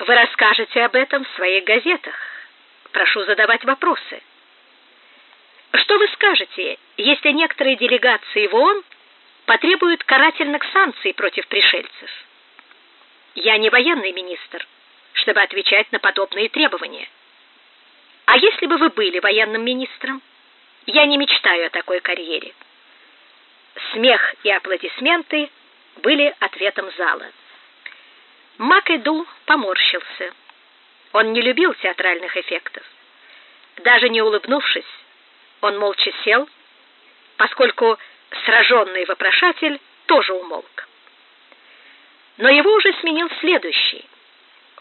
Вы расскажете об этом в своих газетах. Прошу задавать вопросы. Что вы скажете, если некоторые делегации в ООН потребуют карательных санкций против пришельцев? Я не военный министр, чтобы отвечать на подобные требования. А если бы вы были военным министром? Я не мечтаю о такой карьере. Смех и аплодисменты были ответом зала. Макэду поморщился. Он не любил театральных эффектов. Даже не улыбнувшись, он молча сел, поскольку сраженный вопрошатель тоже умолк. Но его уже сменил следующий.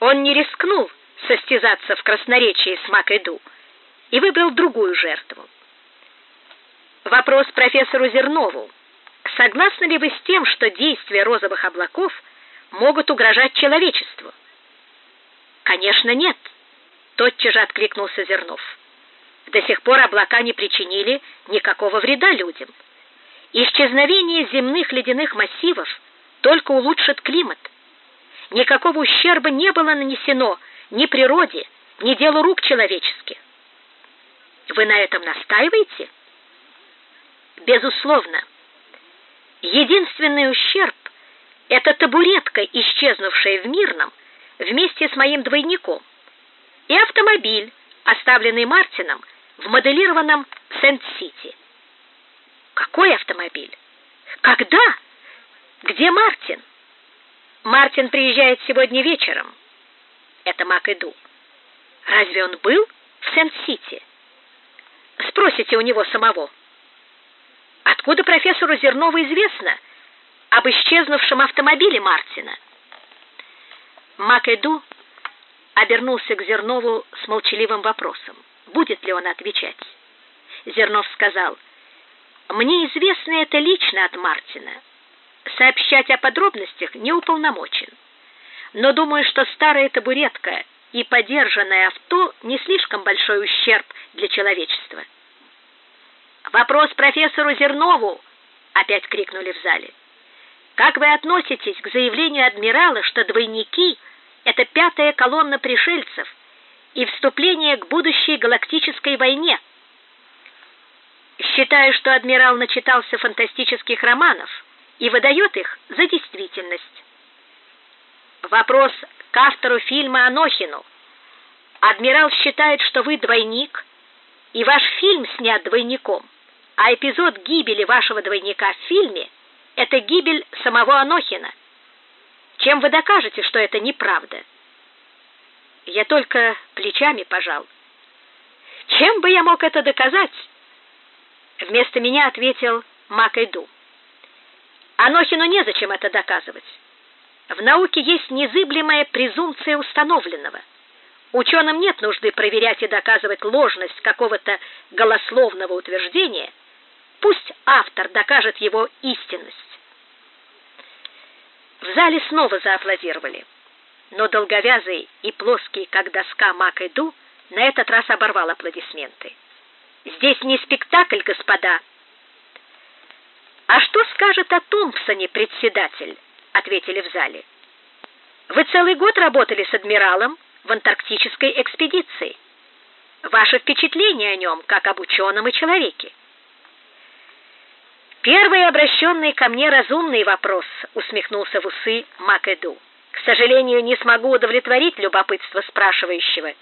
Он не рискнул состязаться в красноречии с Макэду и выбрал другую жертву. Вопрос профессору Зернову. Согласны ли вы с тем, что действия розовых облаков могут угрожать человечеству? Конечно, нет, тотчас же откликнулся Зернов. До сих пор облака не причинили никакого вреда людям. Исчезновение земных ледяных массивов только улучшит климат. Никакого ущерба не было нанесено ни природе, ни делу рук человеческих. Вы на этом настаиваете? Безусловно. Единственный ущерб это табуретка, исчезнувшая в Мирном вместе с моим двойником, и автомобиль, оставленный Мартином в моделированном Сент-Сити. Какой автомобиль? Когда? Где Мартин? Мартин приезжает сегодня вечером. Это Макэду. Разве он был в Сент-Сити? Спросите у него самого. Откуда профессору Зернову известно об исчезнувшем автомобиле Мартина? Макэду обернулся к Зернову с молчаливым вопросом. Будет ли он отвечать? Зернов сказал: "Мне известно это лично от Мартина. Сообщать о подробностях не уполномочен. Но думаю, что старая табуретка и подержанное авто не слишком большой ущерб для человечества". Вопрос профессору Зернову, опять крикнули в зале. Как вы относитесь к заявлению адмирала, что двойники это пятая колонна пришельцев и вступление к будущей галактической войне? Считаю, что адмирал начитался фантастических романов и выдает их за действительность. Вопрос к автору фильма Анохину. Адмирал считает, что вы двойник, и ваш фильм снят двойником а эпизод гибели вашего двойника в фильме это гибель самого Анохина. Чем вы докажете, что это неправда? Я только плечами пожал. Чем бы я мог это доказать? Вместо меня ответил Макайду. Анохину незачем это доказывать. В науке есть незыблемая презумпция установленного. Ученым нет нужды проверять и доказывать ложность какого-то голословного утверждения, Пусть автор докажет его истинность. В зале снова зааплодировали. Но долговязый и плоский, как доска Макэду, на этот раз оборвал аплодисменты. Здесь не спектакль, господа. А что скажет о Томпсоне председатель? ответили в зале. Вы целый год работали с адмиралом в антарктической экспедиции. Ваше впечатление о нем, как об ученом и человеке? Первый обращенный ко мне разумный вопрос, усмехнулся в усы Макэду. К сожалению, не смогу удовлетворить любопытство спрашивающего.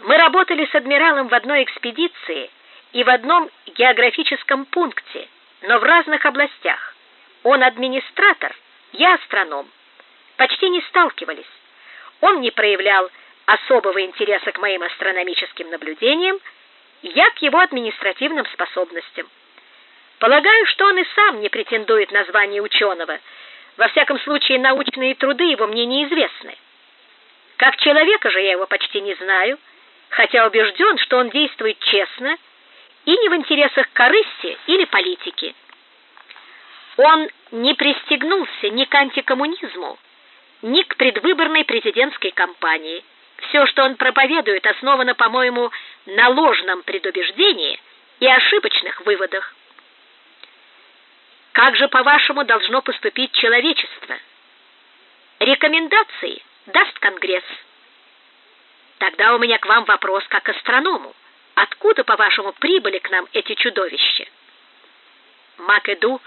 Мы работали с адмиралом в одной экспедиции и в одном географическом пункте, но в разных областях. Он администратор, я астроном. Почти не сталкивались. Он не проявлял особого интереса к моим астрономическим наблюдениям, я к его административным способностям. Полагаю, что он и сам не претендует на звание ученого. Во всяком случае, научные труды его мне неизвестны. Как человека же я его почти не знаю, хотя убежден, что он действует честно и не в интересах корысти или политики. Он не пристегнулся ни к антикоммунизму, ни к предвыборной президентской кампании. Все, что он проповедует, основано, по-моему, на ложном предубеждении и ошибочных выводах. Как же, по-вашему, должно поступить человечество? Рекомендации даст Конгресс, Тогда у меня к вам вопрос как к астроному. Откуда, по-вашему, прибыли к нам эти чудовища? Макэду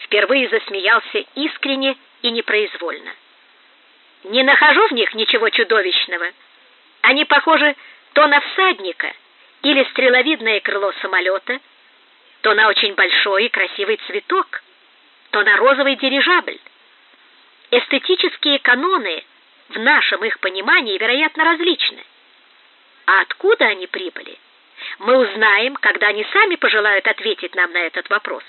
впервые засмеялся искренне и непроизвольно. Не нахожу в них ничего чудовищного. Они похожи то на всадника или стреловидное крыло самолета, то на очень большой и красивый цветок, то на розовый дирижабль. Эстетические каноны в нашем их понимании, вероятно, различны. А откуда они прибыли? Мы узнаем, когда они сами пожелают ответить нам на этот вопрос,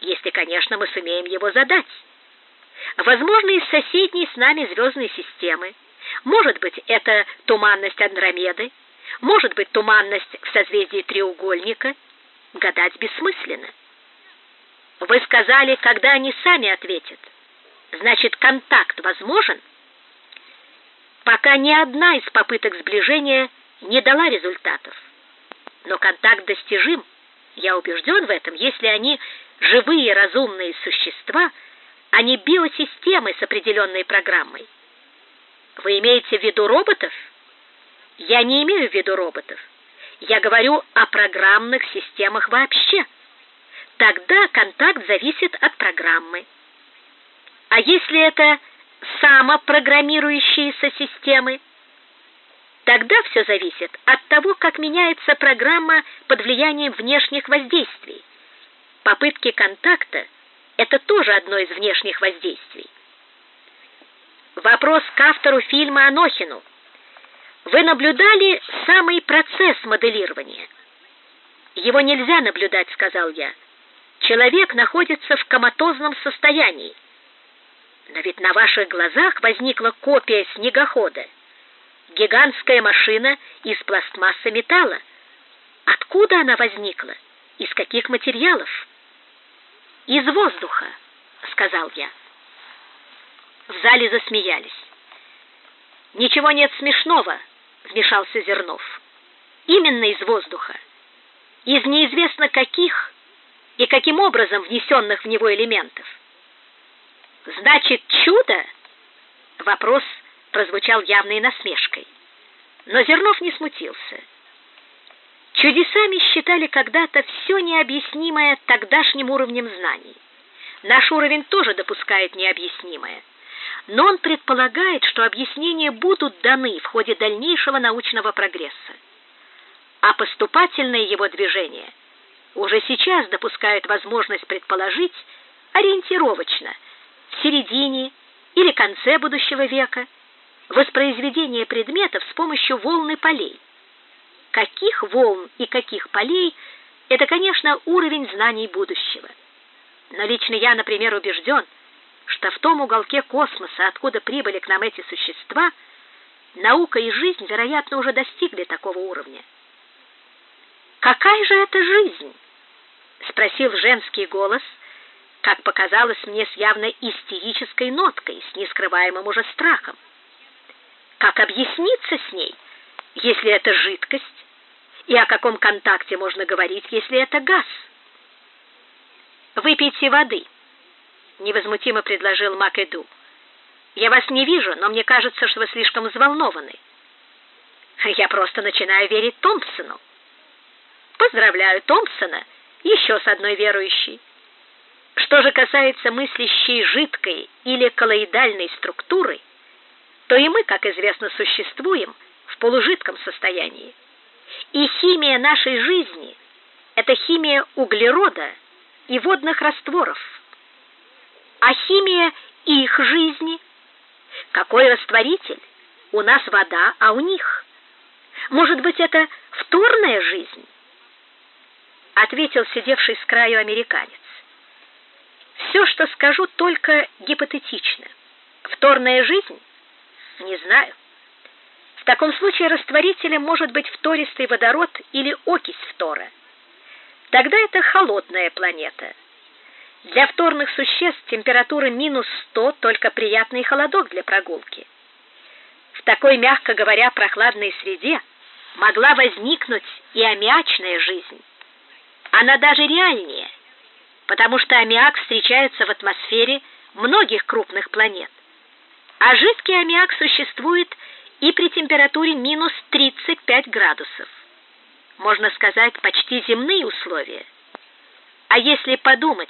если, конечно, мы сумеем его задать. Возможно, из соседней с нами звездной системы. Может быть, это туманность Андромеды, может быть, туманность в созвездии треугольника. Гадать бессмысленно. Вы сказали, когда они сами ответят. Значит, контакт возможен? Пока ни одна из попыток сближения не дала результатов. Но контакт достижим, я убежден в этом, если они живые разумные существа, а не биосистемы с определенной программой. Вы имеете в виду роботов? Я не имею в виду роботов. Я говорю о программных системах вообще. Тогда контакт зависит от программы. А если это самопрограммирующиеся системы, тогда все зависит от того, как меняется программа под влиянием внешних воздействий. Попытки контакта – это тоже одно из внешних воздействий. Вопрос к автору фильма Анохину. Вы наблюдали самый процесс моделирования? Его нельзя наблюдать, сказал я. Человек находится в коматозном состоянии. Но ведь на ваших глазах возникла копия снегохода. Гигантская машина из пластмассы металла. Откуда она возникла? Из каких материалов? Из воздуха, сказал я. В зале засмеялись. Ничего нет смешного, вмешался Зернов. Именно из воздуха. Из неизвестно каких и каким образом внесенных в него элементов. Значит, чудо? Вопрос прозвучал явной насмешкой. Но Зернов не смутился. Чудесами считали когда-то все необъяснимое тогдашним уровнем знаний. Наш уровень тоже допускает необъяснимое. Но он предполагает, что объяснения будут даны в ходе дальнейшего научного прогресса. А поступательные его движения уже сейчас допускают возможность предположить ориентировочно – в середине или конце будущего века воспроизведение предметов с помощью волны полей. Каких волн и каких полей это, конечно, уровень знаний будущего. Но лично я, например, убежден, что в том уголке космоса, откуда прибыли к нам эти существа, наука и жизнь, вероятно, уже достигли такого уровня. Какая же это жизнь? спросил женский голос как показалось мне с явно истерической ноткой, с нескрываемым уже страхом. Как объясниться с ней, если это жидкость, и о каком контакте можно говорить, если это газ? Выпейте воды, невозмутимо предложил Макэду. Я вас не вижу, но мне кажется, что вы слишком взволнованы. Я просто начинаю верить Томпсону. Поздравляю Томпсона еще с одной верующей. Что же касается мыслящей жидкой или коллоидальной структуры, то и мы, как известно, существуем в полужидком состоянии. И химия нашей жизни это химия углерода и водных растворов. А химия их жизни какой растворитель? У нас вода, а у них. Может быть, это вторная жизнь? Ответил сидевший с краю американец. Все, что скажу, только гипотетично. Вторная жизнь? Не знаю. В таком случае растворителем может быть втористый водород или окись фтора. Тогда это холодная планета. Для вторных существ температура минус 100 только приятный холодок для прогулки. В такой, мягко говоря, прохладной среде могла возникнуть и аммиачная жизнь. Она даже реальнее – потому что аммиак встречается в атмосфере многих крупных планет. А жидкий аммиак существует и при температуре минус 35 градусов. Можно сказать, почти земные условия. А если подумать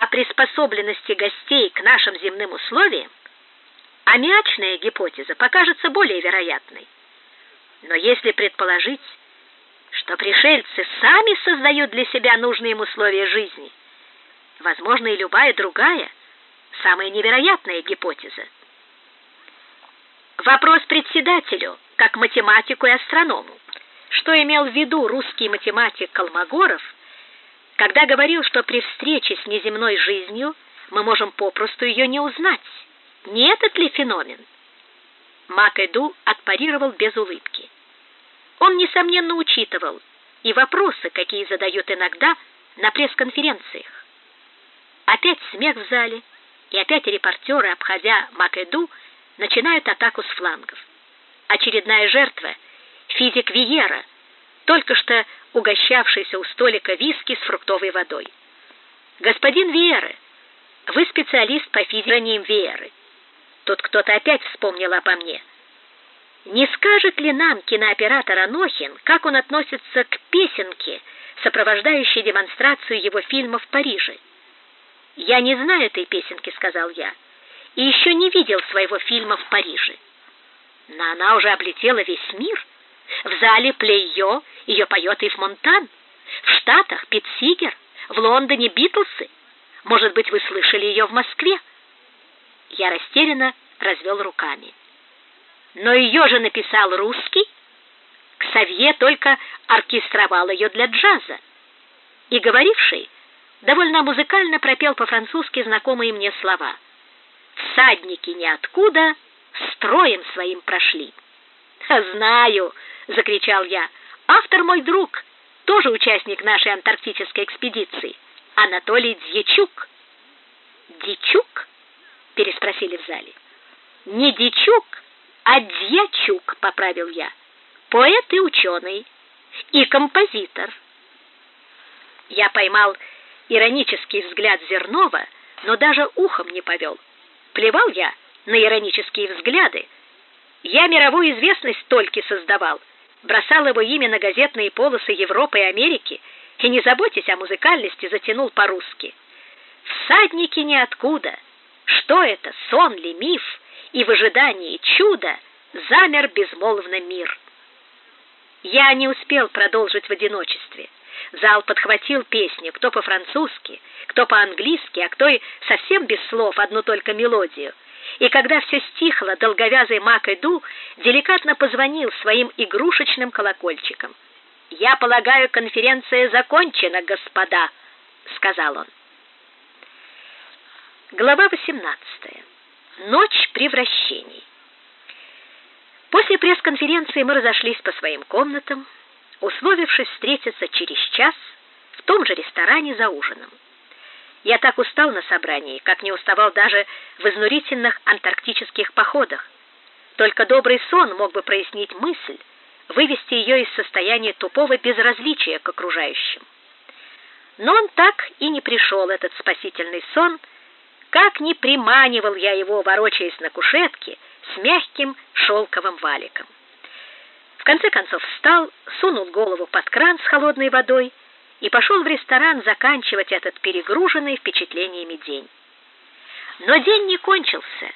о приспособленности гостей к нашим земным условиям, аммиачная гипотеза покажется более вероятной. Но если предположить, что пришельцы сами создают для себя нужные им условия жизни, возможно и любая другая, самая невероятная гипотеза. Вопрос председателю, как математику и астроному. Что имел в виду русский математик Колмогоров, когда говорил, что при встрече с неземной жизнью мы можем попросту ее не узнать? Не этот ли феномен? Макэду отпарировал без улыбки. Он, несомненно, учитывал и вопросы, какие задают иногда на пресс-конференциях. Опять смех в зале, и опять репортеры, обходя Макэду, начинают атаку с флангов. Очередная жертва — физик Виера, только что угощавшийся у столика виски с фруктовой водой. «Господин Виера, вы специалист по физике Виеры». Тут кто-то опять вспомнил обо мне — не скажет ли нам кинооператор Анохин, как он относится к песенке, сопровождающей демонстрацию его фильма в Париже? «Я не знаю этой песенки», — сказал я, — «и еще не видел своего фильма в Париже». Но она уже облетела весь мир. В зале Плейо ее поет Ив Монтан, в Штатах Пит Сигер, в Лондоне Битлсы. Может быть, вы слышали ее в Москве? Я растерянно развел руками но ее же написал русский. Ксавье только оркестровал ее для джаза. И говоривший довольно музыкально пропел по-французски знакомые мне слова. «Всадники ниоткуда строем своим прошли». «Знаю!» — закричал я. «Автор мой друг, тоже участник нашей антарктической экспедиции, Анатолий Дьячук». «Дичук?» — переспросили в зале. «Не Дичук, а Дьячук, поправил я, поэт и ученый, и композитор. Я поймал иронический взгляд Зернова, но даже ухом не повел. Плевал я на иронические взгляды. Я мировую известность только создавал, бросал его имя на газетные полосы Европы и Америки, и, не заботясь о музыкальности, затянул по-русски. Всадники ниоткуда. Что это, сон ли, миф? И в ожидании чуда замер безмолвно мир. Я не успел продолжить в одиночестве. Зал подхватил песню, кто по-французски, кто по-английски, а кто и совсем без слов, одну только мелодию. И когда все стихло, долговязый Мак Эду деликатно позвонил своим игрушечным колокольчиком. «Я полагаю, конференция закончена, господа», — сказал он. Глава восемнадцатая. Ночь превращений. После пресс-конференции мы разошлись по своим комнатам, условившись встретиться через час в том же ресторане за ужином. Я так устал на собрании, как не уставал даже в изнурительных антарктических походах. Только добрый сон мог бы прояснить мысль, вывести ее из состояния тупого безразличия к окружающим. Но он так и не пришел, этот спасительный сон, как ни приманивал я его, ворочаясь на кушетке с мягким шелковым валиком. В конце концов встал, сунул голову под кран с холодной водой и пошел в ресторан заканчивать этот перегруженный впечатлениями день. Но день не кончился,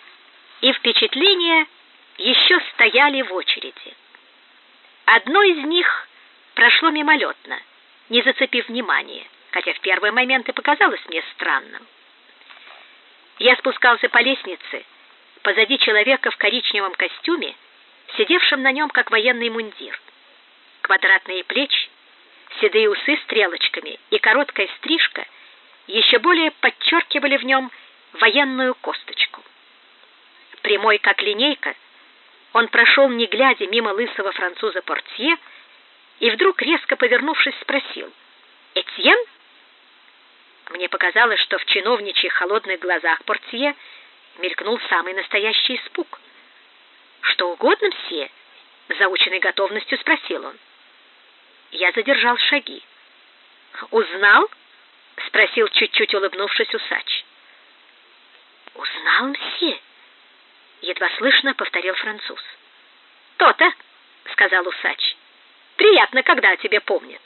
и впечатления еще стояли в очереди. Одно из них прошло мимолетно, не зацепив внимания, хотя в первый момент и показалось мне странным. Я спускался по лестнице, позади человека в коричневом костюме, сидевшем на нем как военный мундир. Квадратные плечи, седые усы стрелочками и короткая стрижка еще более подчеркивали в нем военную косточку. Прямой как линейка, он прошел, не глядя, мимо лысого француза портье и вдруг, резко повернувшись, спросил «Этьен?» Мне показалось, что в чиновничьих холодных глазах портье мелькнул самый настоящий испуг. «Что угодно, все?» — заученной готовностью спросил он. Я задержал шаги. «Узнал?» — спросил, чуть-чуть улыбнувшись усач. «Узнал, мсье?» — едва слышно повторил француз. «Тот то сказал усач. «Приятно, когда о тебе помнят».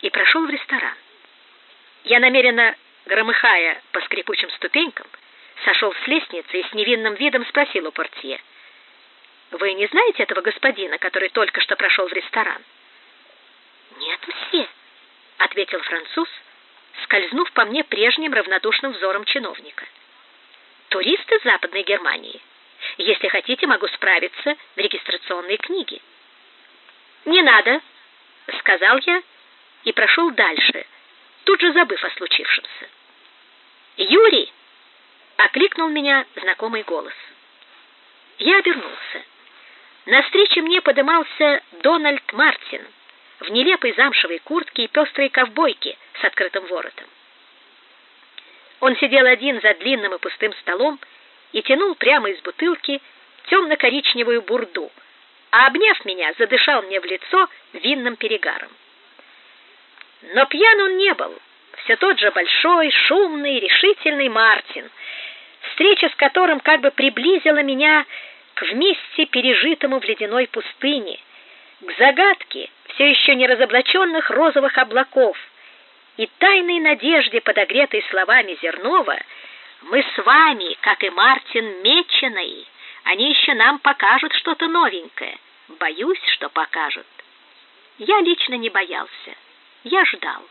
И прошел в ресторан. Я намеренно, громыхая по скрипучим ступенькам, сошел с лестницы и с невинным видом спросил у портье. «Вы не знаете этого господина, который только что прошел в ресторан?» «Нет, все», — ответил француз, скользнув по мне прежним равнодушным взором чиновника. «Турист из Западной Германии. Если хотите, могу справиться в регистрационной книге». «Не надо», — сказал я и прошел дальше, тут же забыв о случившемся. «Юрий!» — окликнул меня знакомый голос. Я обернулся. На встрече мне подымался Дональд Мартин в нелепой замшевой куртке и пестрой ковбойке с открытым воротом. Он сидел один за длинным и пустым столом и тянул прямо из бутылки темно-коричневую бурду, а, обняв меня, задышал мне в лицо винным перегаром. Но пьян он не был, все тот же большой, шумный, решительный Мартин, встреча с которым как бы приблизила меня к вместе пережитому в ледяной пустыне, к загадке все еще не разоблаченных розовых облаков и тайной надежде, подогретой словами Зернова, мы с вами, как и Мартин Меченый, они еще нам покажут что-то новенькое. Боюсь, что покажут. Я лично не боялся. Я ждал.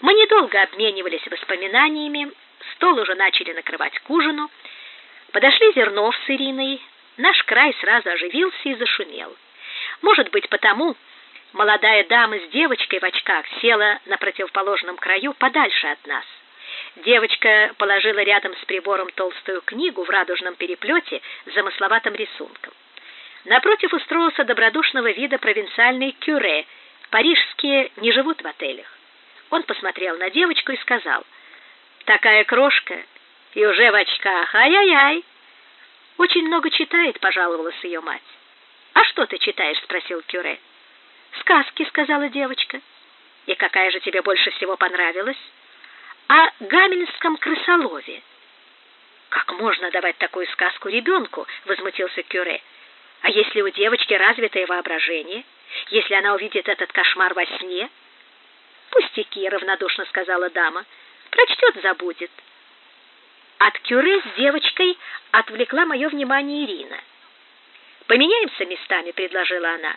Мы недолго обменивались воспоминаниями, стол уже начали накрывать к ужину. Подошли Зернов с Ириной, наш край сразу оживился и зашумел. Может быть, потому молодая дама с девочкой в очках села на противоположном краю подальше от нас. Девочка положила рядом с прибором толстую книгу в радужном переплете с замысловатым рисунком. Напротив устроился добродушного вида провинциальный кюре. Парижские не живут в отелях. Он посмотрел на девочку и сказал, «Такая крошка и уже в очках, ай-яй-яй!» «Очень много читает», — пожаловалась ее мать. «А что ты читаешь?» — спросил Кюре. «Сказки», — сказала девочка. «И какая же тебе больше всего понравилась?» «О гамельнском крысолове». «Как можно давать такую сказку ребенку?» — возмутился Кюре. «А если у девочки развитое воображение? Если она увидит этот кошмар во сне?» «Пустяки», — равнодушно сказала дама. «Прочтет, забудет». От Кюре с девочкой отвлекла мое внимание Ирина. «Поменяемся местами», — предложила она.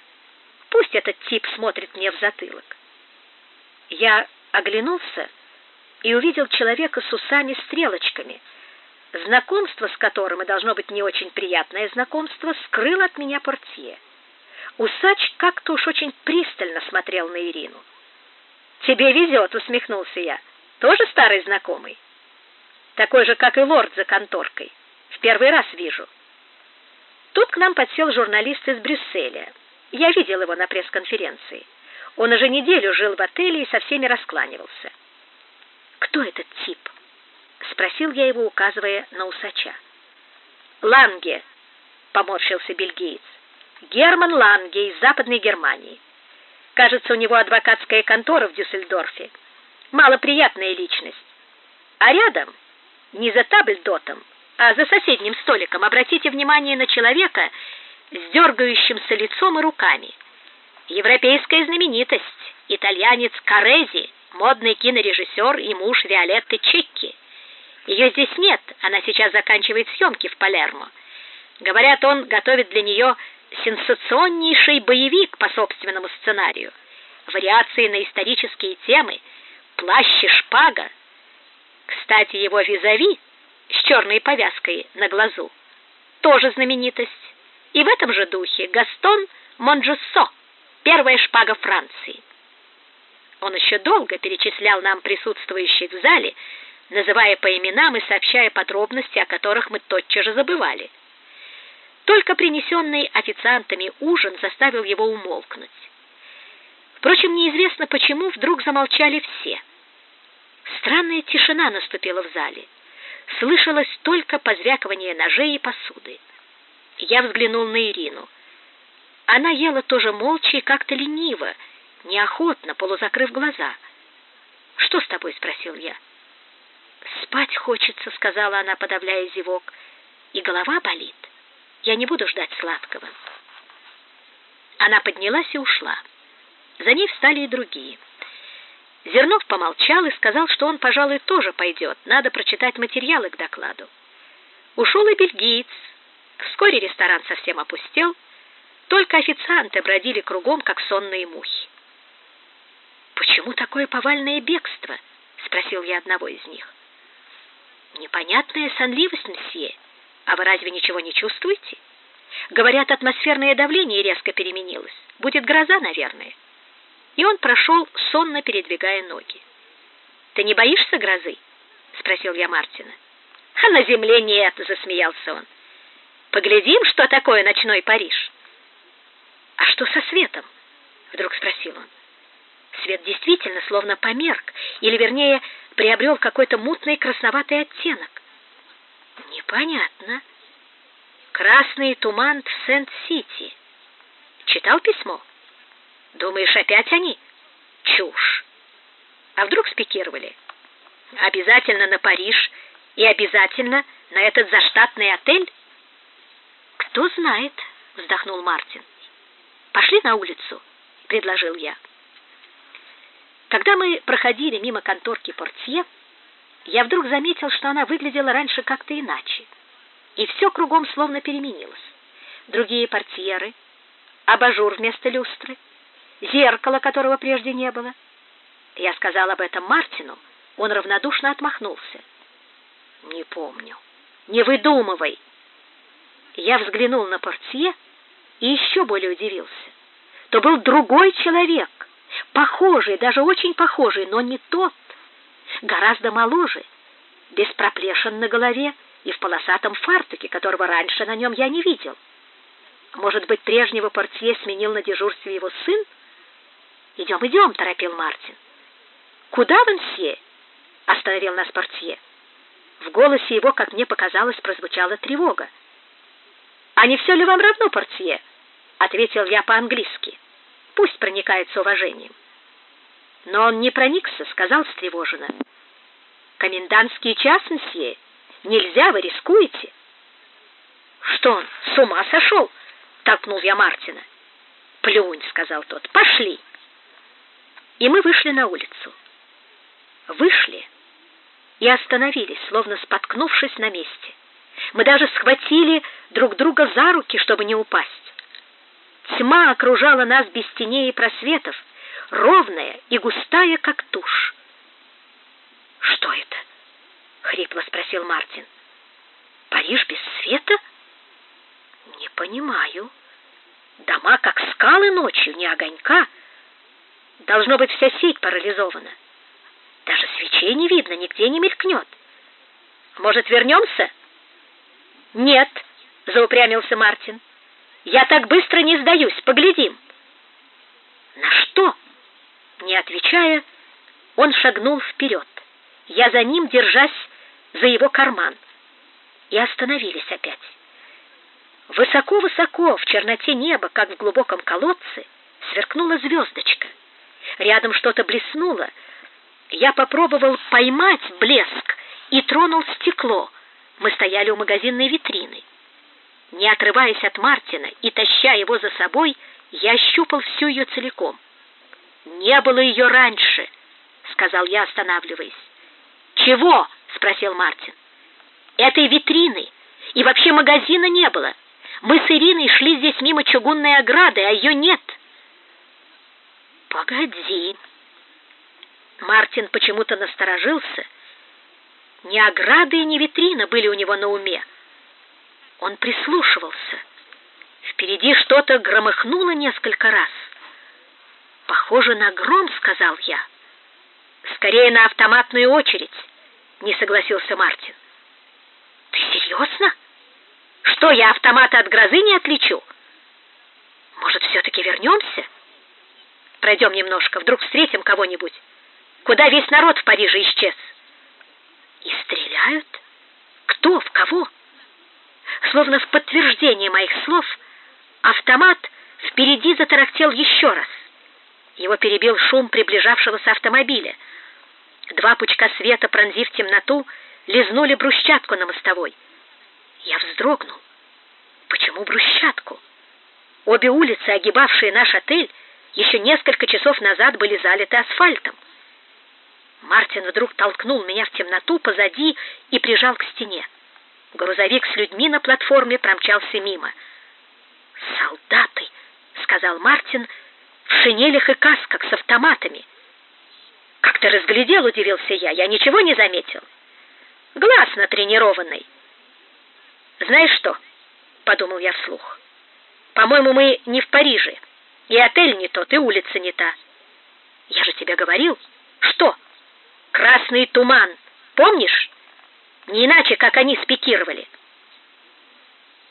«Пусть этот тип смотрит мне в затылок». Я оглянулся и увидел человека с усами-стрелочками, знакомство с которым, и должно быть не очень приятное знакомство, скрыл от меня портье. Усач как-то уж очень пристально смотрел на Ирину. «Тебе везет», — усмехнулся я. «Тоже старый знакомый?» «Такой же, как и лорд за конторкой. В первый раз вижу». Тут к нам подсел журналист из Брюсселя. Я видел его на пресс-конференции. Он уже неделю жил в отеле и со всеми раскланивался. «Кто этот тип?» — спросил я его, указывая на усача. «Ланге», — поморщился бельгиец. «Герман Ланге из Западной Германии. Кажется, у него адвокатская контора в Дюссельдорфе. Малоприятная личность. А рядом, не за табльдотом, а за соседним столиком обратите внимание на человека с дергающимся лицом и руками. Европейская знаменитость, итальянец Карези, модный кинорежиссер и муж Виолетты Чекки. Ее здесь нет, она сейчас заканчивает съемки в Палермо. Говорят, он готовит для нее сенсационнейший боевик по собственному сценарию. Вариации на исторические темы, плащ и шпага. Кстати, его визави с черной повязкой на глазу. Тоже знаменитость. И в этом же духе Гастон Монжессо, первая шпага Франции. Он еще долго перечислял нам присутствующих в зале, называя по именам и сообщая подробности, о которых мы тотчас же забывали. Только принесенный официантами ужин заставил его умолкнуть. Впрочем, неизвестно почему вдруг замолчали все. Странная тишина наступила в зале слышалось только позвякивание ножей и посуды. Я взглянул на Ирину. Она ела тоже молча и как-то лениво, неохотно, полузакрыв глаза. «Что с тобой?» — спросил я. «Спать хочется», — сказала она, подавляя зевок. «И голова болит. Я не буду ждать сладкого. Она поднялась и ушла. За ней встали и другие. Зернов помолчал и сказал, что он, пожалуй, тоже пойдет. Надо прочитать материалы к докладу. Ушел и бельгиец. Вскоре ресторан совсем опустел. Только официанты бродили кругом, как сонные мухи. «Почему такое повальное бегство?» — спросил я одного из них. «Непонятная сонливость, мсье. А вы разве ничего не чувствуете? Говорят, атмосферное давление резко переменилось. Будет гроза, наверное». И он прошел, сонно передвигая ноги. «Ты не боишься грозы?» — спросил я Мартина. «А на земле нет», — засмеялся он. «Поглядим, что такое ночной Париж». «А что со светом?» — вдруг спросил он. Свет действительно словно померк, или, вернее, приобрел какой-то мутный красноватый оттенок. Непонятно. Красный туман в Сент-Сити. Читал письмо? Думаешь, опять они? Чушь. А вдруг спикировали? Обязательно на Париж и обязательно на этот заштатный отель? Кто знает, вздохнул Мартин. Пошли на улицу, предложил я. Когда мы проходили мимо конторки портье, я вдруг заметил, что она выглядела раньше как-то иначе. И все кругом словно переменилось. Другие портьеры, абажур вместо люстры, зеркало, которого прежде не было. Я сказал об этом Мартину, он равнодушно отмахнулся. Не помню. Не выдумывай. Я взглянул на портье и еще более удивился. То был другой человек, похожий, даже очень похожий, но не тот, гораздо моложе, без проплешин на голове и в полосатом фартуке, которого раньше на нем я не видел. Может быть, прежнего портье сменил на дежурстве его сын? «Идем, идем», — торопил Мартин. «Куда, Вансье?» — остановил нас портье. В голосе его, как мне показалось, прозвучала тревога. «А не все ли вам равно, портье?» — ответил я по-английски. «Пусть проникается уважением». Но он не проникся, сказал встревоженно. «Комендантский час, мсье? Нельзя, вы рискуете». «Что он, с ума сошел?» — толкнул я Мартина. «Плюнь», — сказал тот, — «пошли». И мы вышли на улицу. Вышли и остановились, словно споткнувшись на месте. Мы даже схватили друг друга за руки, чтобы не упасть. Тьма окружала нас без теней и просветов, ровная и густая, как тушь. «Что это?» — хрипло спросил Мартин. «Париж без света?» «Не понимаю. Дома, как скалы ночью, не огонька. Должно быть, вся сеть парализована. Даже свечей не видно, нигде не мелькнет. Может, вернемся?» «Нет», — заупрямился Мартин. «Я так быстро не сдаюсь, поглядим». «На что?» Не отвечая, он шагнул вперед. Я за ним, держась за его карман. И остановились опять. Высоко-высоко в черноте неба, как в глубоком колодце, сверкнула звездочка. Рядом что-то блеснуло. Я попробовал поймать блеск и тронул стекло. Мы стояли у магазинной витрины. Не отрываясь от Мартина и таща его за собой, я щупал всю ее целиком. «Не было ее раньше», — сказал я, останавливаясь. «Чего?» — спросил Мартин. «Этой витрины. И вообще магазина не было. Мы с Ириной шли здесь мимо чугунной ограды, а ее нет». «Погоди». Мартин почему-то насторожился. Ни ограды ни витрина были у него на уме. Он прислушивался. Впереди что-то громыхнуло несколько раз. «Похоже на гром», — сказал я. «Скорее на автоматную очередь», — не согласился Мартин. «Ты серьезно? Что, я автоматы от грозы не отличу? Может, все-таки вернемся? Пройдем немножко, вдруг встретим кого-нибудь. Куда весь народ в Париже исчез?» «И стреляют? Кто, в кого?» Словно в подтверждение моих слов, автомат впереди затарахтел еще раз. Его перебил шум приближавшегося автомобиля. Два пучка света, пронзив темноту, лизнули брусчатку на мостовой. Я вздрогнул. Почему брусчатку? Обе улицы, огибавшие наш отель, еще несколько часов назад были залиты асфальтом. Мартин вдруг толкнул меня в темноту позади и прижал к стене. Грузовик с людьми на платформе промчался мимо. «Солдаты!» — сказал Мартин в шинелях и касках с автоматами. «Как ты разглядел?» — удивился я. «Я ничего не заметил». «Глаз натренированный». «Знаешь что?» — подумал я вслух. «По-моему, мы не в Париже. И отель не тот, и улица не та». «Я же тебе говорил». «Что?» «Красный туман. Помнишь?» Не иначе, как они спикировали.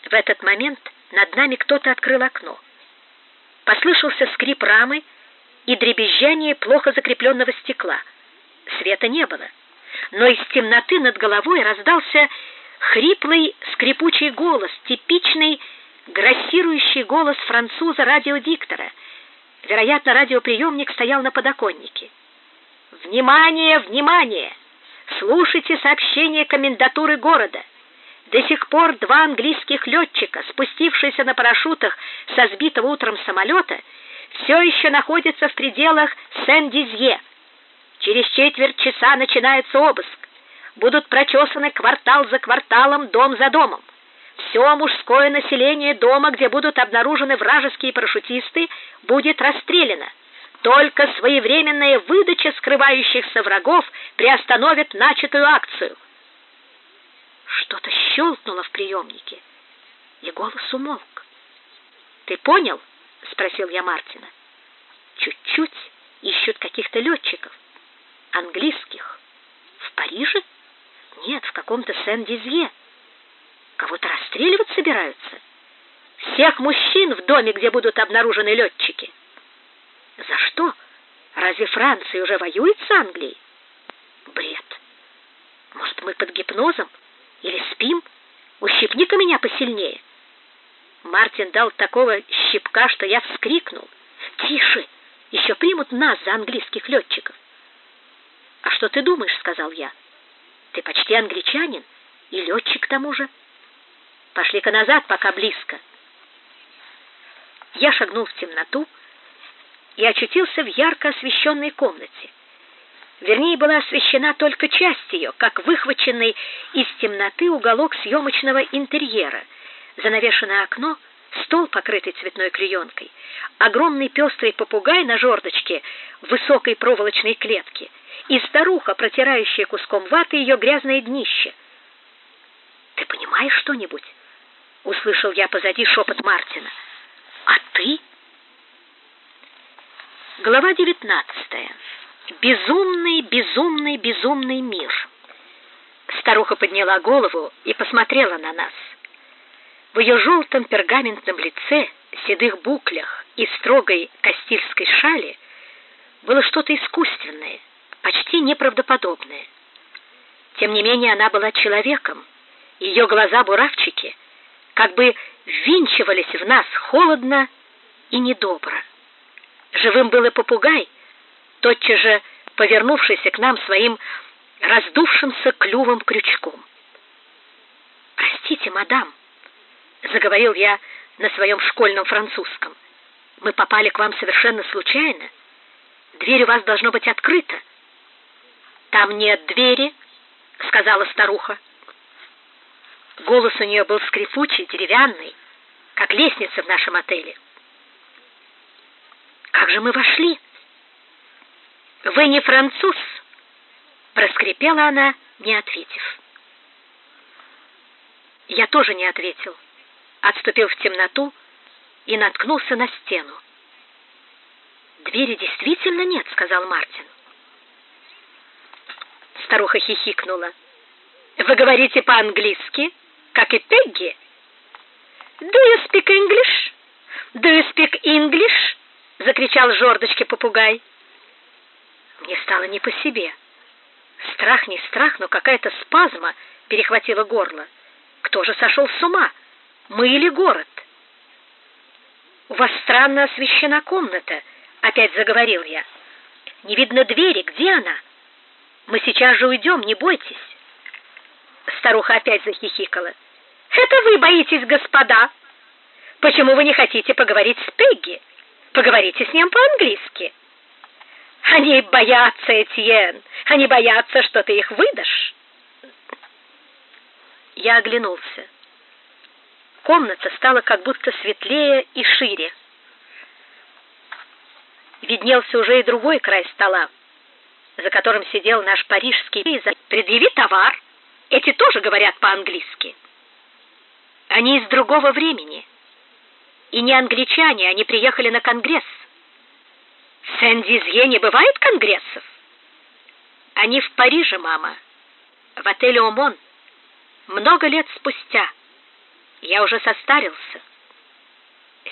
В этот момент над нами кто-то открыл окно. Послышался скрип рамы и дребезжание плохо закрепленного стекла. Света не было, но из темноты над головой раздался хриплый скрипучий голос, типичный грассирующий голос француза-радиодиктора. Вероятно, радиоприемник стоял на подоконнике. «Внимание, внимание! Слушайте сообщение комендатуры города!» До сих пор два английских летчика, спустившиеся на парашютах со сбитого утром самолета, все еще находятся в пределах Сен-Дизье. Через четверть часа начинается обыск. Будут прочесаны квартал за кварталом, дом за домом. Все мужское население дома, где будут обнаружены вражеские парашютисты, будет расстреляно. Только своевременная выдача скрывающихся врагов приостановит начатую акцию. Что-то щелкнуло в приемнике, и голос умолк. «Ты понял?» — спросил я Мартина. «Чуть-чуть ищут каких-то летчиков. Английских. В Париже? Нет, в каком-то Сен-Дизье. Кого-то расстреливать собираются? Всех мужчин в доме, где будут обнаружены летчики. За что? Разве Франция уже воюет с Англией? Бред. Может, мы под гипнозом? Или спим? Ущипни-ка меня посильнее. Мартин дал такого щипка, что я вскрикнул. «Тише! Еще примут нас за английских летчиков!» «А что ты думаешь?» — сказал я. «Ты почти англичанин и летчик к тому же. Пошли-ка назад, пока близко». Я шагнул в темноту и очутился в ярко освещенной комнате. Вернее, была освещена только часть ее, как выхваченный из темноты уголок съемочного интерьера, занавешенное окно, стол, покрытый цветной клеенкой, огромный пестрый попугай на жердочке в высокой проволочной клетке и старуха, протирающая куском ваты ее грязное днище. «Ты понимаешь что-нибудь?» — услышал я позади шепот Мартина. «А ты?» Глава девятнадцатая. Безумный, безумный, безумный мир. Старуха подняла голову и посмотрела на нас. В ее желтом пергаментном лице, седых буклях и строгой кастильской шали было что-то искусственное, почти неправдоподобное. Тем не менее она была человеком, ее глаза-буравчики как бы ввинчивались в нас холодно и недобро. Живым был и попугай, тотчас же повернувшийся к нам своим раздувшимся клювом крючком. «Простите, мадам», — заговорил я на своем школьном французском, — «мы попали к вам совершенно случайно. Дверь у вас должно быть открыта». «Там нет двери», — сказала старуха. Голос у нее был скрипучий, деревянный, как лестница в нашем отеле. «Как же мы вошли?» «Вы не француз?» — проскрипела она, не ответив. Я тоже не ответил, отступил в темноту и наткнулся на стену. «Двери действительно нет», — сказал Мартин. Старуха хихикнула. «Вы говорите по-английски, как и Пегги?» «Do you speak English? Do you speak English?» — закричал жердочки попугай. Мне стало не по себе. Страх не страх, но какая-то спазма перехватила горло. Кто же сошел с ума? Мы или город? «У вас странно освещена комната», — опять заговорил я. «Не видно двери. Где она? Мы сейчас же уйдем, не бойтесь». Старуха опять захихикала. «Это вы боитесь, господа!» Почему вы не хотите поговорить с Пегги? Поговорите с ним по-английски. Они боятся, Этьен. Они боятся, что ты их выдашь. Я оглянулся. Комната стала как будто светлее и шире. Виднелся уже и другой край стола, за которым сидел наш парижский призрак. «Предъяви товар. Эти тоже говорят по-английски. Они из другого времени. И не англичане, они приехали на конгресс. В Сен-Дизье не бывает конгрессов. Они в Париже, мама, в отеле «Омон». Много лет спустя. Я уже состарился.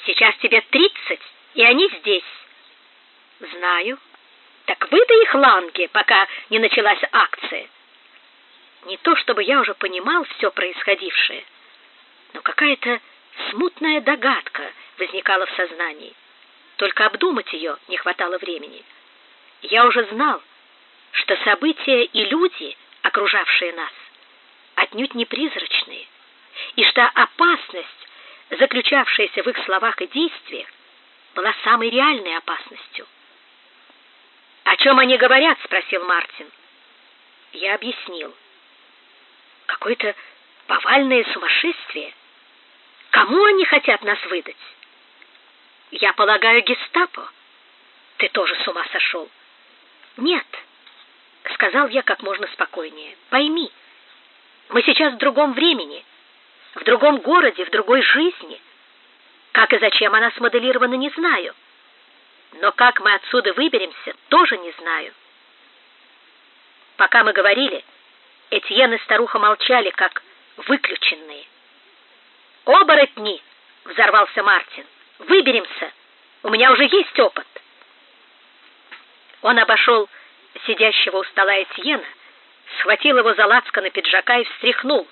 Сейчас тебе тридцать, и они здесь. Знаю. Так выдай их Ланге, пока не началась акция. Не то чтобы я уже понимал все происходившее, но какая-то смутная догадка возникала в сознании. Только обдумать ее не хватало времени. Я уже знал, что события и люди, окружавшие нас, отнюдь не призрачные, и что опасность, заключавшаяся в их словах и действиях, была самой реальной опасностью. «О чем они говорят?» — спросил Мартин. Я объяснил. «Какое-то повальное сумасшествие. Кому они хотят нас выдать?» «Я полагаю, гестапо. Ты тоже с ума сошел?» «Нет», — сказал я как можно спокойнее. «Пойми, мы сейчас в другом времени, в другом городе, в другой жизни. Как и зачем она смоделирована, не знаю» но как мы отсюда выберемся, тоже не знаю. Пока мы говорили, Этьен и старуха молчали, как выключенные. «Оборотни!» — взорвался Мартин. «Выберемся! У меня уже есть опыт!» Он обошел сидящего у стола Этьена, схватил его за лацканы пиджака и встряхнул.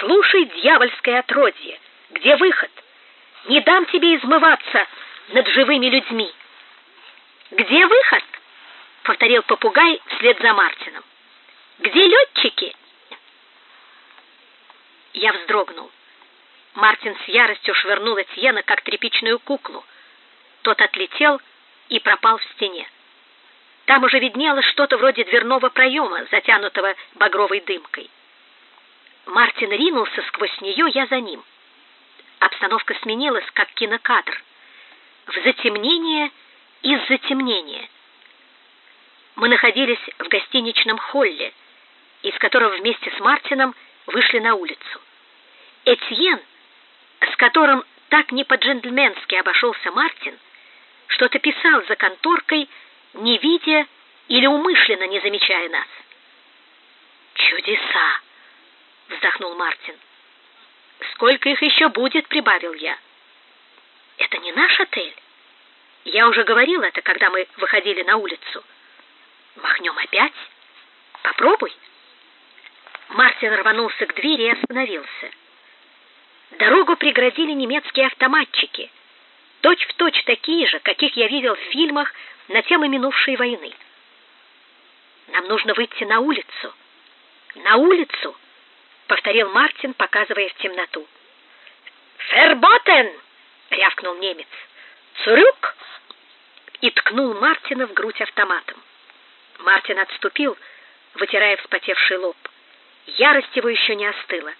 «Слушай, дьявольское отродье, где выход? Не дам тебе измываться над живыми людьми!» «Где выход?» — повторил попугай вслед за Мартином. «Где летчики?» Я вздрогнул. Мартин с яростью швырнул Этьена, как тряпичную куклу. Тот отлетел и пропал в стене. Там уже виднелось что-то вроде дверного проема, затянутого багровой дымкой. Мартин ринулся сквозь нее, я за ним. Обстановка сменилась, как кинокадр. В затемнение из затемнения. Мы находились в гостиничном холле, из которого вместе с Мартином вышли на улицу. Этьен, с которым так не по-джентльменски обошелся Мартин, что-то писал за конторкой, не видя или умышленно не замечая нас. «Чудеса!» — вздохнул Мартин. «Сколько их еще будет?» — прибавил я. «Это не наш отель?» Я уже говорил это, когда мы выходили на улицу. Махнем опять? Попробуй. Мартин рванулся к двери и остановился. Дорогу преградили немецкие автоматчики, точь-в-точь точь такие же, каких я видел в фильмах на темы минувшей войны. Нам нужно выйти на улицу. На улицу, повторил Мартин, показывая в темноту. Ферботен! рявкнул немец. Цурюк! и ткнул Мартина в грудь автоматом. Мартин отступил, вытирая вспотевший лоб. Ярость его еще не остыла.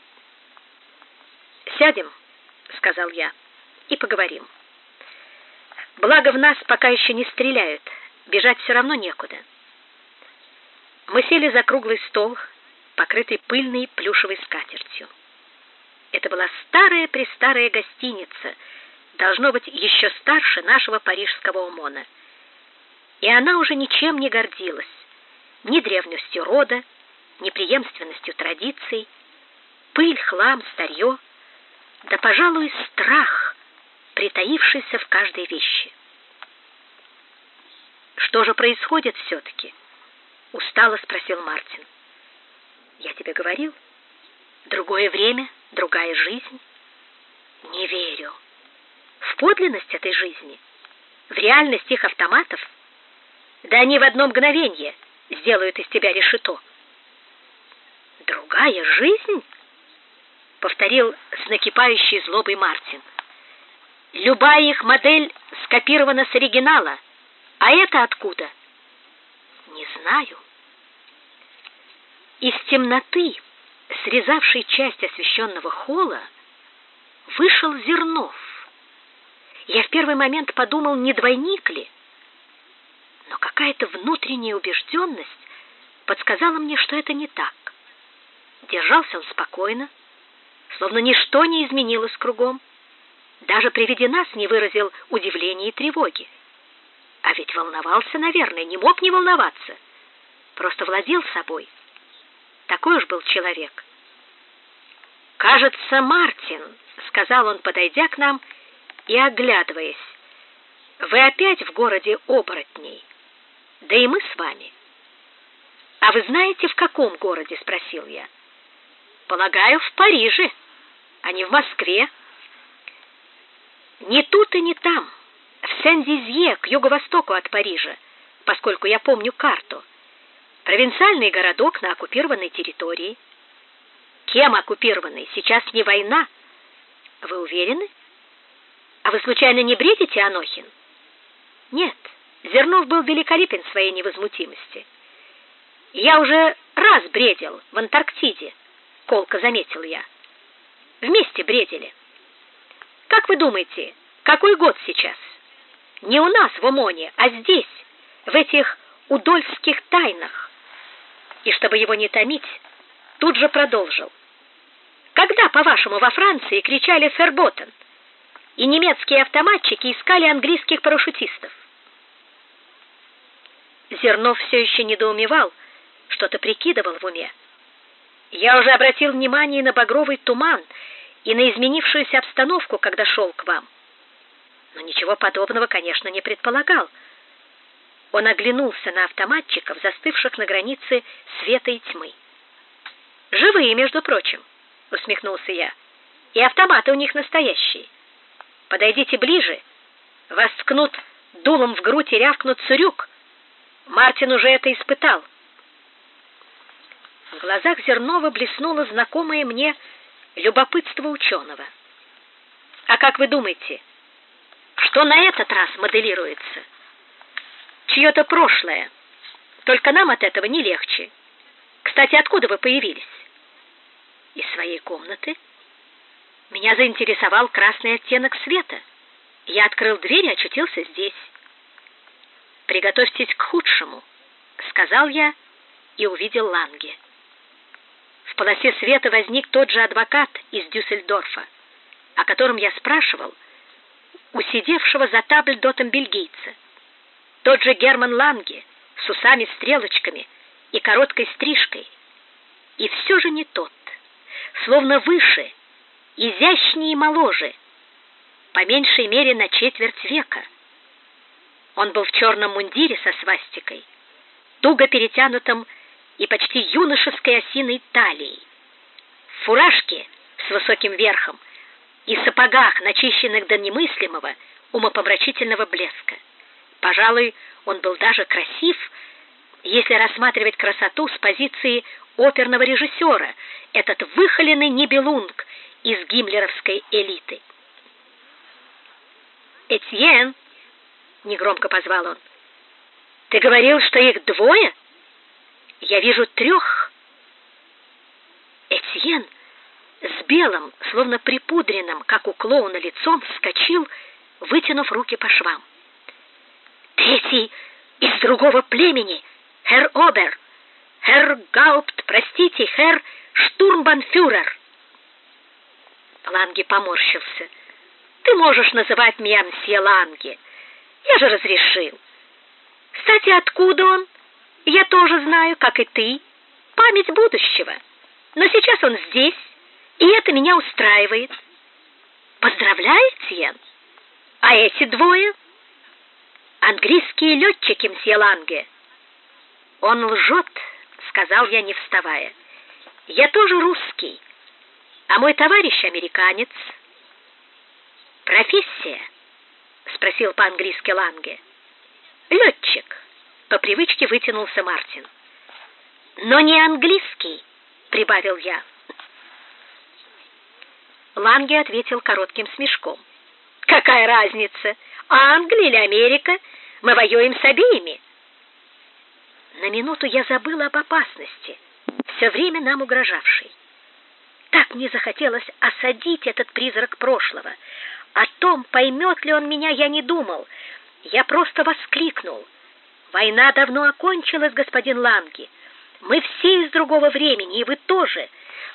«Сядем», — сказал я, — «и поговорим. Благо в нас пока еще не стреляют, бежать все равно некуда». Мы сели за круглый стол, покрытый пыльной плюшевой скатертью. Это была старая-престарая гостиница — должно быть еще старше нашего парижского ОМОНа. И она уже ничем не гордилась, ни древностью рода, ни преемственностью традиций, пыль, хлам, старье, да, пожалуй, страх, притаившийся в каждой вещи. «Что же происходит все-таки?» — устало спросил Мартин. «Я тебе говорил? Другое время, другая жизнь?» «Не верю» в подлинность этой жизни, в реальность их автоматов, да они в одно мгновение сделают из тебя решето. Другая жизнь? Повторил с накипающей злобой Мартин. Любая их модель скопирована с оригинала. А это откуда? Не знаю. Из темноты, срезавшей часть освещенного холла, вышел Зернов. Я в первый момент подумал, не двойник ли, но какая-то внутренняя убежденность подсказала мне, что это не так. Держался он спокойно, словно ничто не изменилось кругом. Даже при виде нас не выразил удивления и тревоги. А ведь волновался, наверное, не мог не волноваться. Просто владел собой. Такой уж был человек. «Кажется, Мартин», — сказал он, подойдя к нам и оглядываясь. «Вы опять в городе оборотней? Да и мы с вами». «А вы знаете, в каком городе?» — спросил я. «Полагаю, в Париже, а не в Москве». «Не тут и не там, в Сен-Дизье, к юго-востоку от Парижа, поскольку я помню карту. Провинциальный городок на оккупированной территории». «Кем оккупированный? Сейчас не война». «Вы уверены?» «А вы случайно не бредите, Анохин?» «Нет, Зернов был великолепен своей невозмутимости». Я уже раз бредил в Антарктиде, колко заметил я. Вместе бредили. Как вы думаете, какой год сейчас? Не у нас в Омоне, а здесь, в этих удольских тайнах. И чтобы его не томить, тут же продолжил. Когда, по-вашему, во Франции кричали «Ферботен», и немецкие автоматчики искали английских парашютистов? Зернов все еще недоумевал, что-то прикидывал в уме. Я уже обратил внимание на багровый туман и на изменившуюся обстановку, когда шел к вам. Но ничего подобного, конечно, не предполагал. Он оглянулся на автоматчиков, застывших на границе света и тьмы. «Живые, между прочим», — усмехнулся я. «И автоматы у них настоящие. Подойдите ближе, вас ткнут дулом в грудь и рявкнут цурюк. Мартин уже это испытал». Глазах Зернова блеснуло знакомое мне любопытство ученого. А как вы думаете, что на этот раз моделируется? Чье-то прошлое. Только нам от этого не легче. Кстати, откуда вы появились? Из своей комнаты. Меня заинтересовал красный оттенок света. Я открыл дверь и очутился здесь. Приготовьтесь к худшему, сказал я и увидел Ланге. В полосе света возник тот же адвокат из Дюссельдорфа, о котором я спрашивал, у сидевшего за табльдотом бельгийца. Тот же Герман Ланге с усами-стрелочками и короткой стрижкой. И все же не тот, словно выше, изящнее и моложе, по меньшей мере на четверть века. Он был в черном мундире со свастикой, туго перетянутым и почти юношеской осиной талией, в фуражке с высоким верхом и сапогах, начищенных до немыслимого, умопомрачительного блеска. Пожалуй, он был даже красив, если рассматривать красоту с позиции оперного режиссера, этот выхоленный небелунг из гиммлеровской элиты. «Этьен!» — негромко позвал он. «Ты говорил, что их двое?» Я вижу трех. Этьен с белым, словно припудренным, как у клоуна, лицом вскочил, вытянув руки по швам. Третий из другого племени, Хер Обер, Хер Гаупт, простите, Хер Штурмбанфюрер. Ланге поморщился. Ты можешь называть меня мсье Ланге. Я же разрешил. Кстати, откуда он? Я тоже знаю, как и ты, память будущего. Но сейчас он здесь, и это меня устраивает. Поздравляю, Тьен. А эти двое? Английские летчики, мсье Ланге. Он лжет, сказал я, не вставая. Я тоже русский, а мой товарищ американец. Профессия? Спросил по-английски Ланге. Летчик по привычке вытянулся Мартин. «Но не английский», — прибавил я. Ланге ответил коротким смешком. Какая разница, Англия или Америка? Мы воюем с обеими. На минуту я забыла об опасности, все время нам угрожавшей. Так мне захотелось осадить этот призрак прошлого. О том, поймет ли он меня, я не думал. Я просто воскликнул. Война давно окончилась, господин Ланги. Мы все из другого времени, и вы тоже.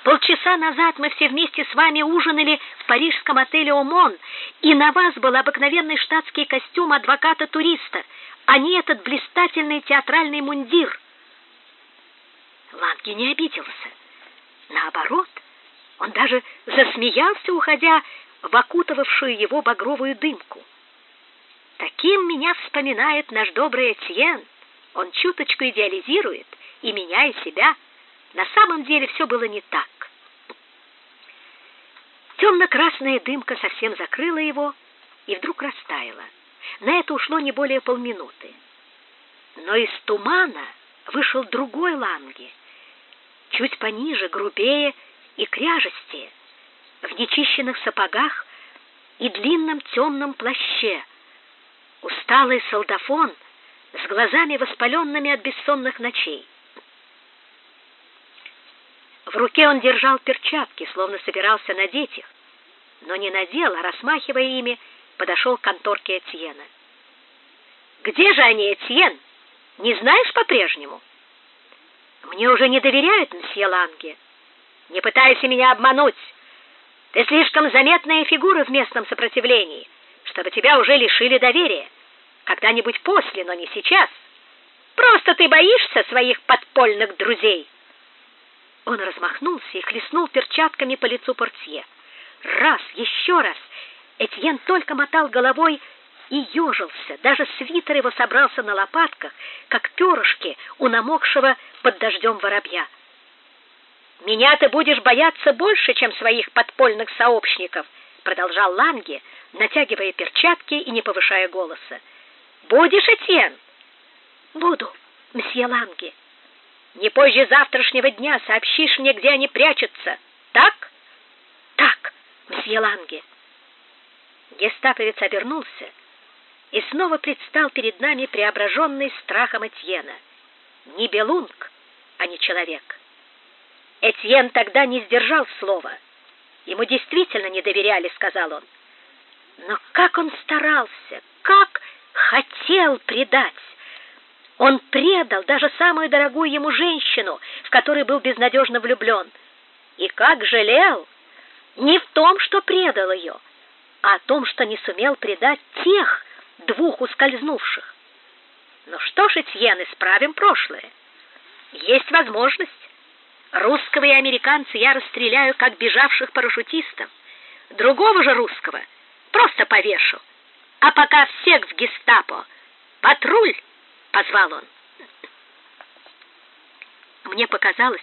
Полчаса назад мы все вместе с вами ужинали в парижском отеле «Омон», и на вас был обыкновенный штатский костюм адвоката-туриста, а не этот блистательный театральный мундир. Ланги не обиделся. Наоборот, он даже засмеялся, уходя в окутывавшую его багровую дымку. Таким меня вспоминает наш добрый Этьен. Он чуточку идеализирует и меня, и себя. На самом деле все было не так. Темно-красная дымка совсем закрыла его и вдруг растаяла. На это ушло не более полминуты. Но из тумана вышел другой Ланги, чуть пониже, грубее и кряжестее, в нечищенных сапогах и длинном темном плаще. Усталый солдафон с глазами воспаленными от бессонных ночей. В руке он держал перчатки, словно собирался надеть их, но не надел, а размахивая ими, подошел к конторке Этьена. «Где же они, Этьен? Не знаешь по-прежнему?» «Мне уже не доверяют, мсье Ланге. Не пытайся меня обмануть. Ты слишком заметная фигура в местном сопротивлении, чтобы тебя уже лишили доверия. Когда-нибудь после, но не сейчас. Просто ты боишься своих подпольных друзей». Он размахнулся и хлестнул перчатками по лицу портье. Раз, еще раз. Этьен только мотал головой и ежился. Даже свитер его собрался на лопатках, как перышки у намокшего под дождем воробья. «Меня ты будешь бояться больше, чем своих подпольных сообщников», продолжал Ланге, натягивая перчатки и не повышая голоса. «Будешь, Этьен?» «Буду, мсье Ланге». Не позже завтрашнего дня сообщишь мне, где они прячутся. Так? Так, мсье Ланге. Гестаповец обернулся и снова предстал перед нами преображенный страхом Этьена. Не белунг, а не человек. Этьен тогда не сдержал слова. Ему действительно не доверяли, сказал он. Но как он старался, как хотел предать! Он предал даже самую дорогую ему женщину, в которой был безнадежно влюблен. И как жалел! Не в том, что предал ее, а о том, что не сумел предать тех двух ускользнувших. Ну что ж, Этьен, исправим прошлое. Есть возможность. Русского и американца я расстреляю, как бежавших парашютистов. Другого же русского просто повешу. А пока всех в гестапо. Патруль! позвал он. Мне показалось,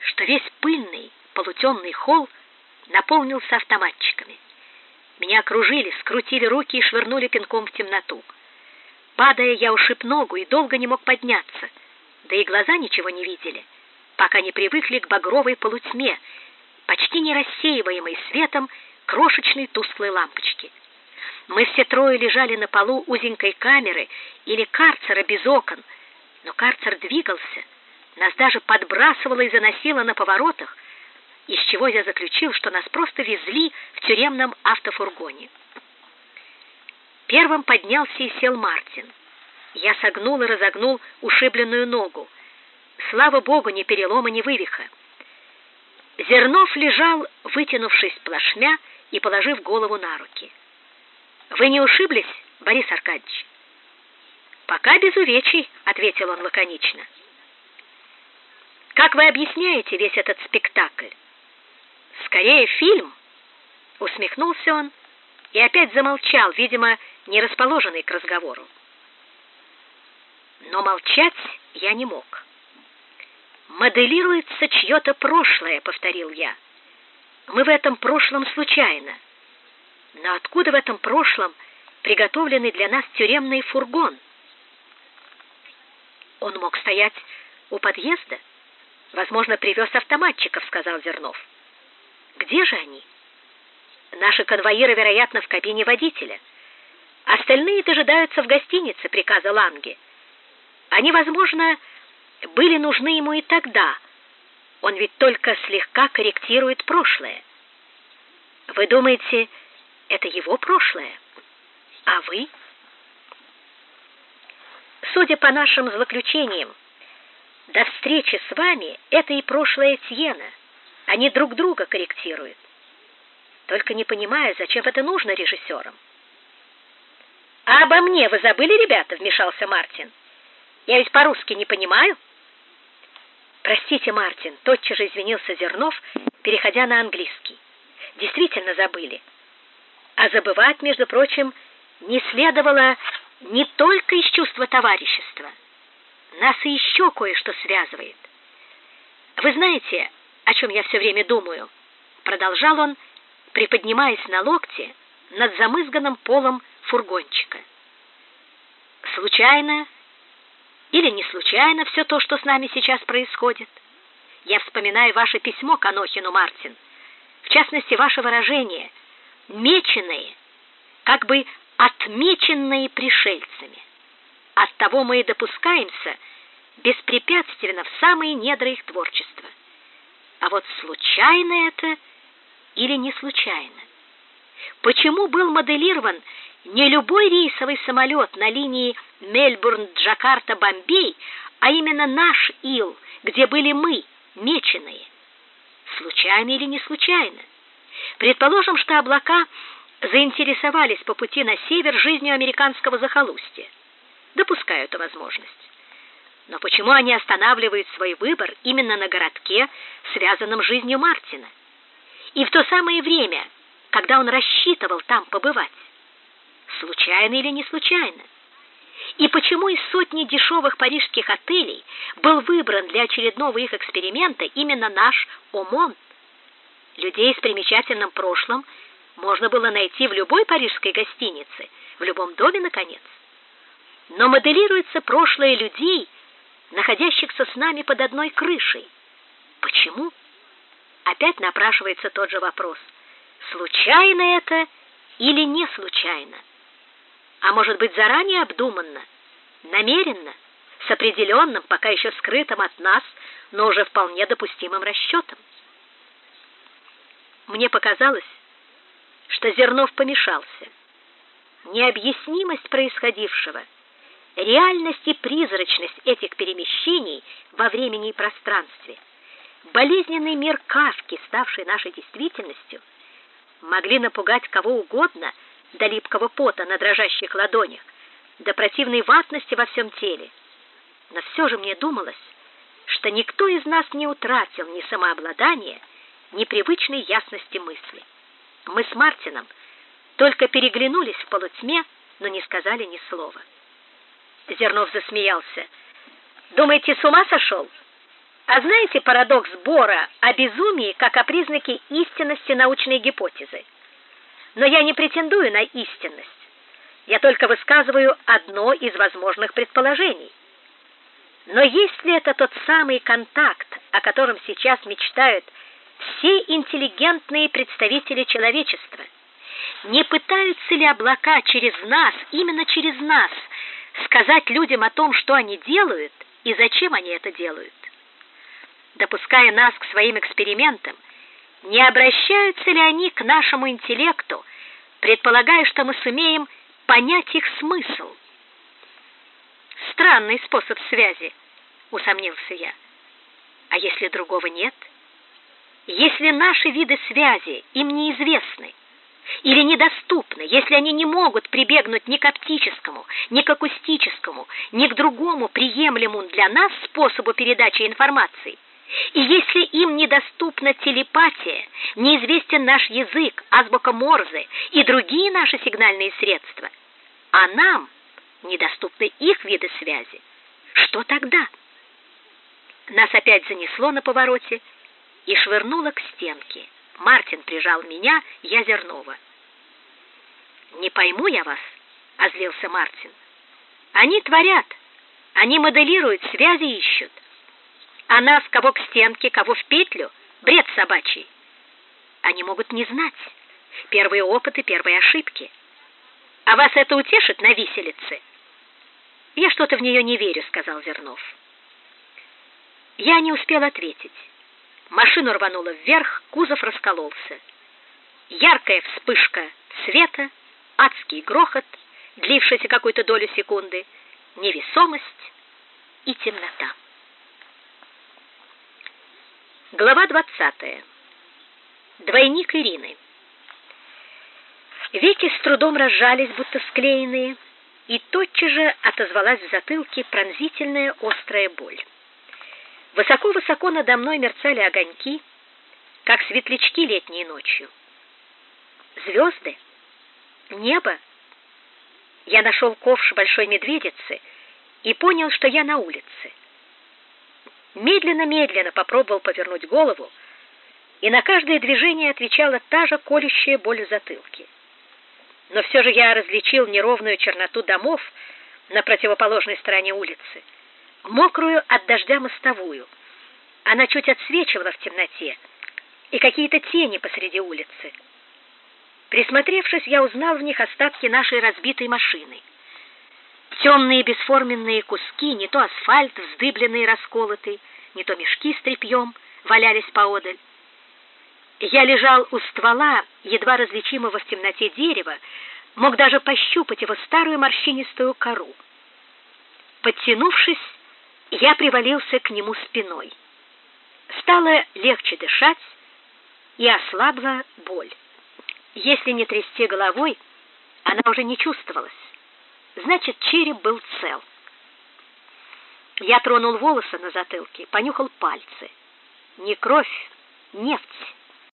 что весь пыльный полутемный холл наполнился автоматчиками. Меня окружили, скрутили руки и швырнули пинком в темноту. Падая, я ушиб ногу и долго не мог подняться, да и глаза ничего не видели, пока не привыкли к багровой полутьме, почти не рассеиваемой светом крошечной тусклой лампочки. Мы все трое лежали на полу узенькой камеры или карцера без окон, но карцер двигался, нас даже подбрасывало и заносило на поворотах, из чего я заключил, что нас просто везли в тюремном автофургоне. Первым поднялся и сел Мартин. Я согнул и разогнул ушибленную ногу. Слава богу, ни перелома, ни вывиха. Зернов лежал, вытянувшись плашмя и положив голову на руки. Вы не ушиблись, Борис Аркадьевич? Пока без увечий, ответил он лаконично. Как вы объясняете весь этот спектакль? Скорее фильм, усмехнулся он и опять замолчал, видимо, не расположенный к разговору. Но молчать я не мог. Моделируется чье-то прошлое, повторил я. Мы в этом прошлом случайно. Но откуда в этом прошлом приготовленный для нас тюремный фургон? Он мог стоять у подъезда. Возможно, привез автоматчиков, сказал Зернов. Где же они? Наши конвоиры, вероятно, в кабине водителя. Остальные дожидаются в гостинице приказа Ланге. Они, возможно, были нужны ему и тогда. Он ведь только слегка корректирует прошлое. Вы думаете, это его прошлое? А вы? Судя по нашим злоключениям, до встречи с вами это и прошлое Тьена. Они друг друга корректируют. Только не понимаю, зачем это нужно режиссерам. «А обо мне вы забыли, ребята?» — вмешался Мартин. «Я ведь по-русски не понимаю». «Простите, Мартин», — тотчас же извинился Зернов, переходя на английский. «Действительно забыли. А забывать, между прочим, не следовало не только из чувства товарищества. Нас и еще кое-что связывает. Вы знаете, о чем я все время думаю?» Продолжал он, приподнимаясь на локте над замызганным полом фургончика. Случайно или не случайно все то, что с нами сейчас происходит? Я вспоминаю ваше письмо к Анохину, Мартин. В частности, ваше выражение «меченые», как бы отмеченные пришельцами. Оттого мы и допускаемся беспрепятственно в самые недра их творчества. А вот случайно это или не случайно? Почему был моделирован не любой рейсовый самолет на линии Мельбурн-Джакарта-Бомбей, а именно наш Ил, где были мы, меченые? Случайно или не случайно? Предположим, что облака заинтересовались по пути на север жизнью американского захолустья. Допускаю эту возможность. Но почему они останавливают свой выбор именно на городке, связанном жизнью Мартина? И в то самое время, когда он рассчитывал там побывать? Случайно или не случайно? И почему из сотни дешевых парижских отелей был выбран для очередного их эксперимента именно наш Омон? Людей с примечательным прошлым можно было найти в любой парижской гостинице, в любом доме, наконец. Но моделируется прошлое людей, находящихся с нами под одной крышей. Почему? Опять напрашивается тот же вопрос. Случайно это или не случайно? А может быть, заранее обдуманно, намеренно, с определенным, пока еще скрытым от нас, но уже вполне допустимым расчетом? Мне показалось, что Зернов помешался. Необъяснимость происходившего, реальность и призрачность этих перемещений во времени и пространстве, болезненный мир Кавки, ставший нашей действительностью, могли напугать кого угодно до липкого пота на дрожащих ладонях, до противной ватности во всем теле. Но все же мне думалось, что никто из нас не утратил ни самообладания, ни привычной ясности мысли. Мы с Мартином только переглянулись в полутьме, но не сказали ни слова. Зернов засмеялся. Думаете, с ума сошел? А знаете парадокс Бора о безумии как о признаке истинности научной гипотезы? Но я не претендую на истинность. Я только высказываю одно из возможных предположений. Но есть ли это тот самый контакт, о котором сейчас мечтают все интеллигентные представители человечества? Не пытаются ли облака через нас, именно через нас, сказать людям о том, что они делают и зачем они это делают? Допуская нас к своим экспериментам, не обращаются ли они к нашему интеллекту, предполагая, что мы сумеем понять их смысл? Странный способ связи, усомнился я. А если другого нет? Если наши виды связи им неизвестны или недоступны, если они не могут прибегнуть ни к оптическому, ни к акустическому, ни к другому приемлемому для нас способу передачи информации, и если им недоступна телепатия, неизвестен наш язык, азбука Морзе и другие наши сигнальные средства, а нам недоступны их виды связи, что тогда? Нас опять занесло на повороте и швырнуло к стенке. Мартин прижал меня, я Зернова. «Не пойму я вас», — озлился Мартин. «Они творят, они моделируют, связи ищут. А нас кого к стенке, кого в петлю, бред собачий. Они могут не знать, Первые опыты, первые ошибки. А вас это утешит на виселице? Я что-то в нее не верю, сказал Зернов. Я не успел ответить. Машину рвануло вверх, кузов раскололся. Яркая вспышка света, адский грохот, длившийся какую-то долю секунды, невесомость и темнота. Глава двадцатая. Двойник Ирины. Веки с трудом разжались, будто склеенные, и тотчас же отозвалась в затылке пронзительная острая боль. Высоко-высоко надо мной мерцали огоньки, как светлячки летней ночью. Звезды, небо. Я нашел ковш большой медведицы и понял, что я на улице. Медленно-медленно попробовал повернуть голову, и на каждое движение отвечала та же колющая боль в затылке. Но все же я различил неровную черноту домов на противоположной стороне улицы, мокрую от дождя мостовую. Она чуть отсвечивала в темноте, и какие-то тени посреди улицы. Присмотревшись, я узнал в них остатки нашей разбитой машины. Темные бесформенные куски, не то асфальт, вздыбленный и расколотый, не то мешки с тряпьем валялись поодаль. Я лежал у ствола, едва различимого в темноте дерева, мог даже пощупать его старую морщинистую кору. Подтянувшись, я привалился к нему спиной. Стало легче дышать, и ослабла боль. Если не трясти головой, она уже не чувствовалась. Значит, череп был цел. Я тронул волосы на затылке, понюхал пальцы. Не кровь, нефть.